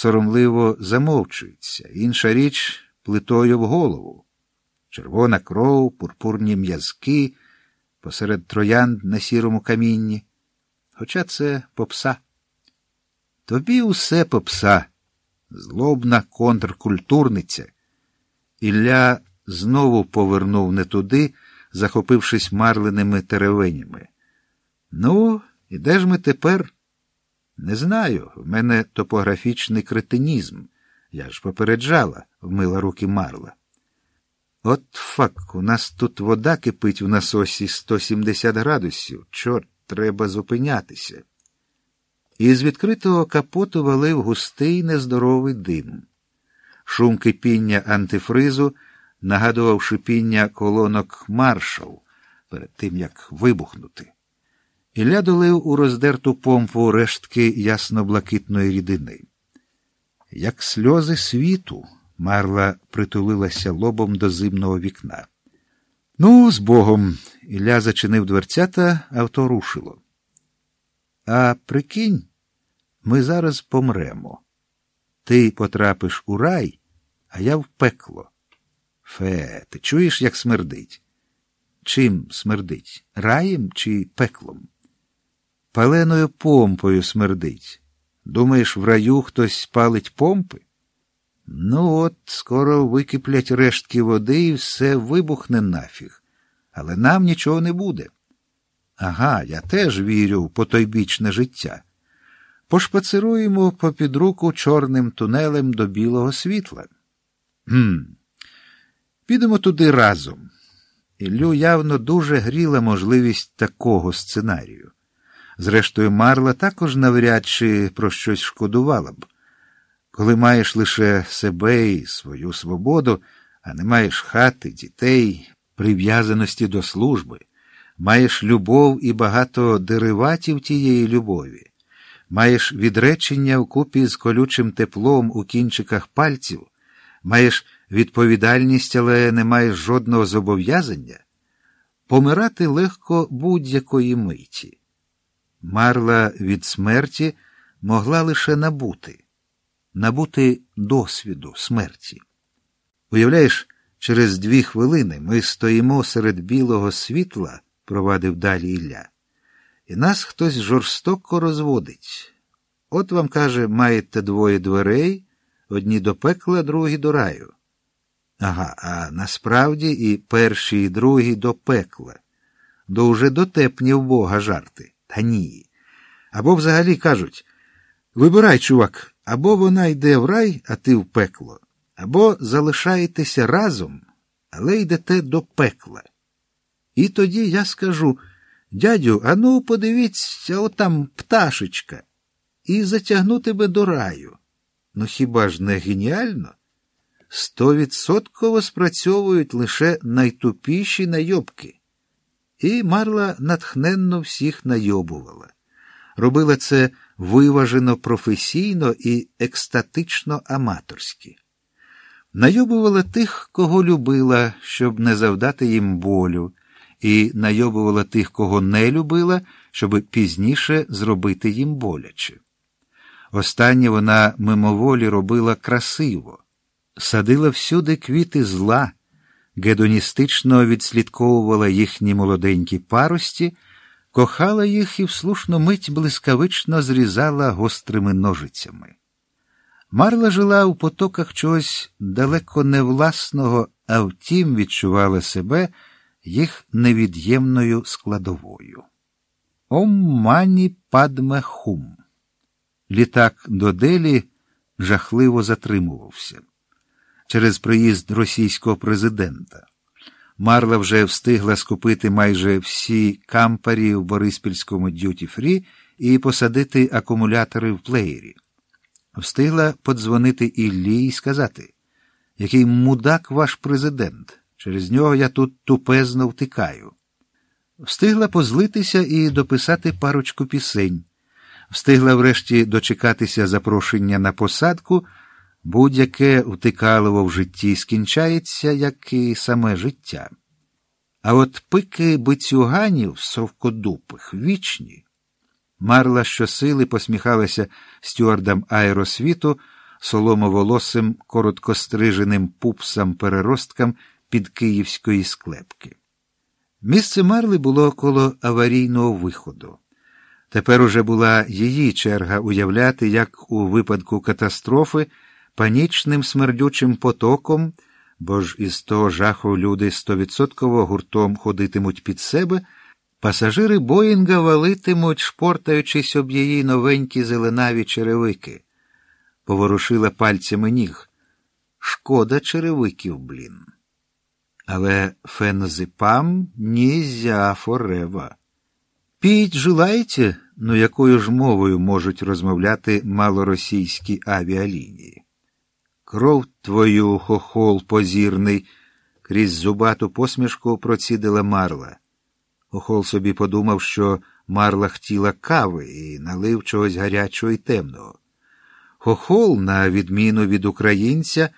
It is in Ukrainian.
соромливо замовчується, інша річ плитою в голову. Червона кров, пурпурні м'язки посеред троянд на сірому камінні. Хоча це попса. Тобі усе попса, злобна контркультурниця. Ілля знову повернув не туди, захопившись марленими теревенями. Ну, і де ж ми тепер? Не знаю. В мене топографічний кретинізм. Я ж попереджала, вмила руки марла. От фак, у нас тут вода кипить в насосі 170 градусів. Чорт, треба зупинятися. Із відкритого капоту валив густий нездоровий дим. Шум кипіння антифризу нагадував шипіння колонок маршал перед тим, як вибухнути. Ілля долив у роздерту помпу рештки ясно-блакитної рідини. Як сльози світу, Марла притулилася лобом до зимного вікна. Ну, з Богом, Ілля зачинив дверцята, авто рушило. А прикинь, ми зараз помремо. Ти потрапиш у рай, а я в пекло. Фе, ти чуєш, як смердить? Чим смердить? Раєм чи пеклом? Паленою помпою смердить. Думаєш, в раю хтось палить помпи? Ну, от, скоро википлять рештки води і все вибухне нафіг. Але нам нічого не буде. Ага, я теж вірю в потойбічне життя. Пошпацируємо попід руку чорним тунелем до білого світла. Гм. Підемо туди разом. Іллю явно дуже гріла можливість такого сценарію. Зрештою, Марла також навряд чи про щось шкодувала б. Коли маєш лише себе і свою свободу, а не маєш хати, дітей, прив'язаності до служби, маєш любов і багато дериватів тієї любові, маєш відречення вкупі з колючим теплом у кінчиках пальців, маєш відповідальність, але не маєш жодного зобов'язання, помирати легко будь-якої миті. Марла від смерті могла лише набути, набути досвіду смерті. Уявляєш, через дві хвилини ми стоїмо серед білого світла, провадив далі Ілля, і нас хтось жорстоко розводить. От вам каже, маєте двоє дверей, одні до пекла, другі до раю. Ага, а насправді і перші, і другі до пекла, до уже дотепні в Бога жарти. Та ні. Або взагалі кажуть вибирай, чувак, або вона йде в рай, а ти в пекло, або залишаєтеся разом, але йдете до пекла. І тоді я скажу дядю, ану, подивіться, отам пташечка, і затягну тебе до раю. Ну хіба ж не геніально? Стовідсотково спрацьовують лише найтупіші найобки. І Марла натхненно всіх найобувала. Робила це виважено професійно і екстатично аматорськи. Найобувала тих, кого любила, щоб не завдати їм болю, і найобувала тих, кого не любила, щоб пізніше зробити їм боляче. Останнє вона мимоволі робила красиво, садила всюди квіти зла гедоністично відслідковувала їхні молоденькі парості, кохала їх і в слушну мить блискавично зрізала гострими ножицями. Марла жила у потоках чогось далеко не власного, а втім відчувала себе їх невід'ємною складовою. Ом мані падме хум. Літак до Делі жахливо затримувався через приїзд російського президента. Марла вже встигла скупити майже всі кампарі в Бориспільському дюті-фрі і посадити акумулятори в плеєрі. Встигла подзвонити Іллі і сказати, який мудак ваш президент. Через нього я тут тупезно втикаю. Встигла позлитися і дописати парочку пісень. Встигла врешті дочекатися запрошення на посадку. Будь-яке втикаливо в житті скінчається, як і саме життя. А от пики бицюганів совкодупих вічні. Марла щосили посміхалася стюардам аеросвіту, соломоволосим, короткостриженим пупсам переросткам під київської склепки. Місце Марли було коло аварійного виходу. Тепер уже була її черга уявляти, як у випадку катастрофи панічним смердючим потоком, бо ж із того жаху люди стовідсотково гуртом ходитимуть під себе, пасажири Боїнга валитимуть, шпортаючись об її новенькі зеленаві черевики. Поворушила пальцями ніг. Шкода черевиків, блін. Але фензипам нізя форева. Піть желаєте, ну якою ж мовою можуть розмовляти малоросійські авіалінії? Кров твою, хохол позірний, крізь зубату посмішку процідила марла. Хохол собі подумав, що марла хотіла кави і налив чогось гарячого і темного. Хохол, на відміну від українця,